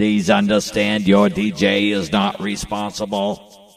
Please understand your DJ is not responsible.